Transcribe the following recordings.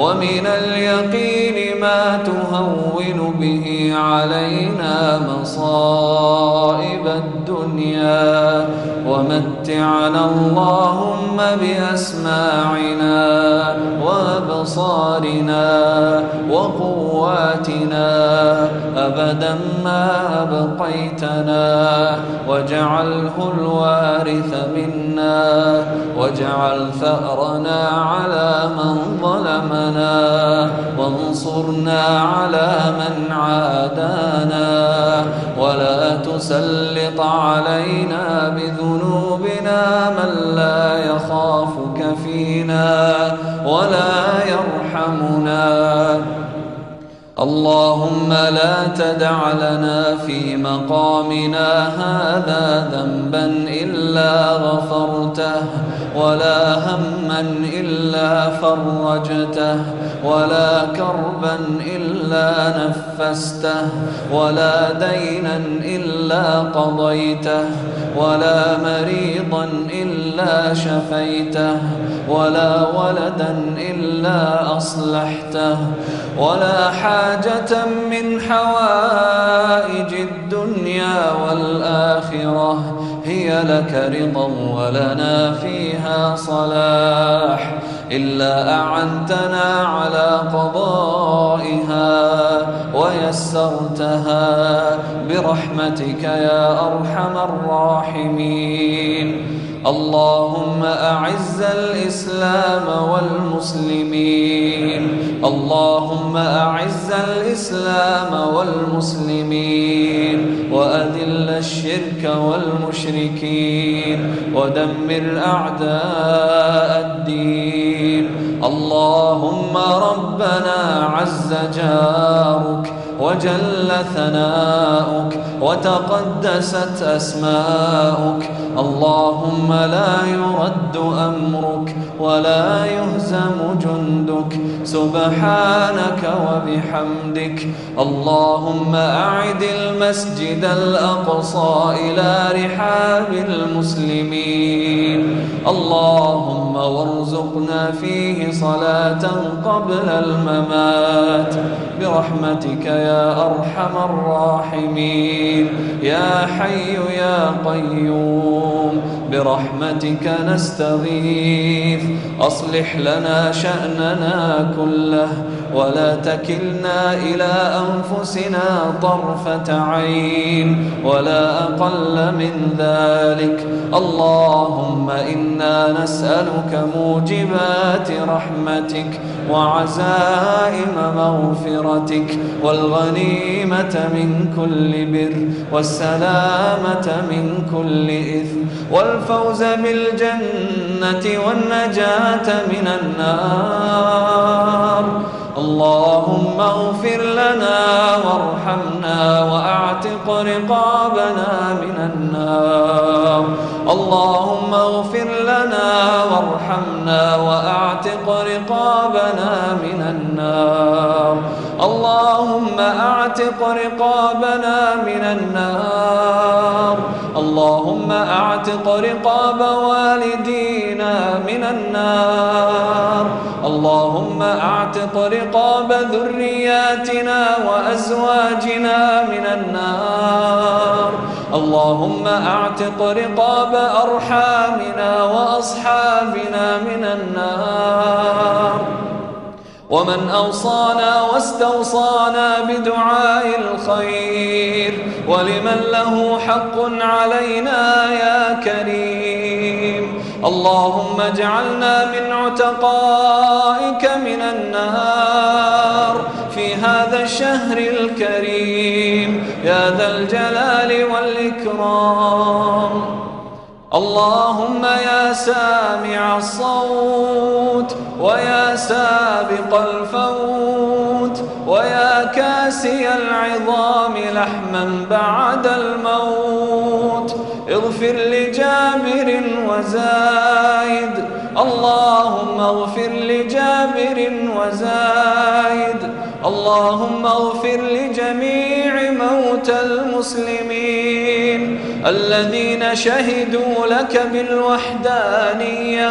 ومن اليقين ما تهون به علينا مصائب الدنيا. ومتعنا اللهم بأسماعنا وأبصارنا وقواتنا. أبدا ما أبقيتنا. واجعله الوارث منا واجعل ثأرنا على من ظلمنا وانصرنا على من عادانا ولا تسلط علينا بذنوبنا من لا يخافك فينا ولا يرحمنا اللهم لا تدع لنا في مقامنا هذا ذنبا إلا غفرته. ولا هما إلا فرجته ولا كربا إلا نفسته ولا دينا إلا قضيته ولا مريضا إلا شفيته ولا ولدا إلا أصلحته ولا حاجة من حوائج الدنيا والآخرة. هي لك رضا ولنا فيها صلاح إلا أعنتنا على قضائها ويسرتها برحمتك يا أرحم الراحمين. اللهم أعز الإسلام والمسلمين. اللهم أعز الإسلام والمسلمين وأذل الشرك والمشركين ودمر أعداء الدين. اللهم ربنا عز جارك وجل ثناؤك وتقدست أسماؤك. اللهم لا يرد أمرك ولا يهزم جندك. سبحانك وبحمدك. اللهم أعد المسجد الأقصى إلى رحاب المسلمين. اللهم وارزقنا فيه صلاة قبل الممات. برحمتك يا أرحم الراحمين. يا حي يا قيوم برحمتك نستغيث. أصلح لنا شأننا كله ولا تكلنا إلى أنفسنا طرفة عين ولا أقل من ذلك. اللهم إنا نسألك موجبات رحمتك وعزائم مغفرتك والغنيمة من كل بر والسلامة من كل إثم والفوز بالجنة والنجاة من النار. اللهم اغفر لنا وارحمنا وأعتق رقابنا من النار. اللهم اغفر لنا وارحمنا وأعتق رقابنا من النار. اللهم أعتق رقابنا من النار. اللهم أعتق رقاب والدينا من النار. اللهم أعتق رقاب ذرياتنا وأزواجنا من النار. اللهم أعتق رقاب أرحامنا وأصحابنا من النار. ومن أوصانا واستوصانا بدعاء الخير ولمن له حق علينا يا كريم. اللهم اجعلنا من عتقائك من النار في هذا الشهر الكريم. يا ذا الجلال والإكرام. اللهم يا سامع الصوت ويا سابق الفوت ويا كاسي العظام لحما بعد الموت. اغفر لجابر وزايد اللهم اغفر لجابر وزايد اللهم اغفر لجميع موتى المسلمين الذين شهدوا لك بالوحدانية.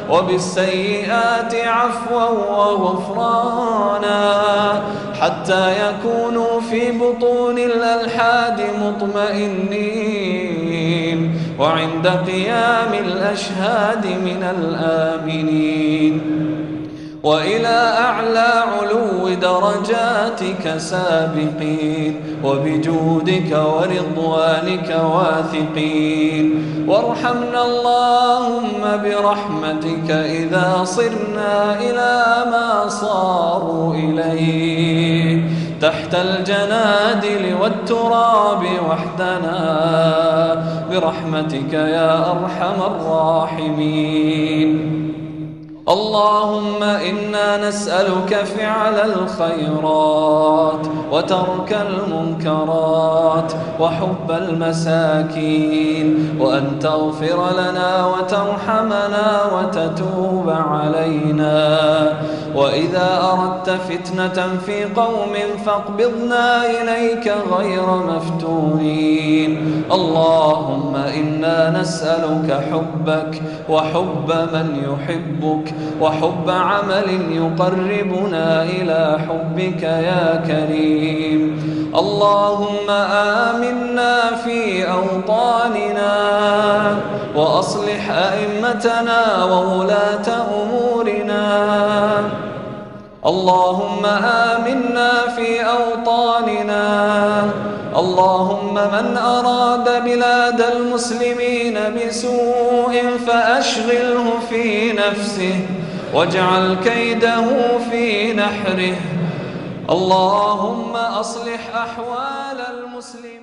وبالسيئات عفوا وغفرانا حتى يكونوا في بطون الألحاد مطمئنين. وعند قيام الأشهاد من الآمنين. وإلى أعلى علو درجاتك سابقين وبجودك ورضوانك واثقين. وارحمنا اللهم برحمتك إذا صرنا إلى ما صاروا إليه. تحت الجنادل والتراب وحدنا برحمتك يا أرحم الراحمين. اللهم إنا نسألك فعل الخيرات وترك المنكرات وحب المساكين وأن تغفر لنا وترحمنا وتتوب علينا. وإذا أردت فتنة في قوم فاقبضنا إليك غير مفتونين. اللهم إنا نسألك حبك وحب من يحبك وحب عمل يقربنا إلى حبك يا كريم. اللهم آمنا في أوطاننا وأصلح أئمتنا وولاة أمورنا. اللهم آمنا في أوطاننا. اللهم من أراد بلاد المسلمين بسوء فأشغله في نفسه واجعل كيده في نحره اللهم أصلح أحوال المسلمين.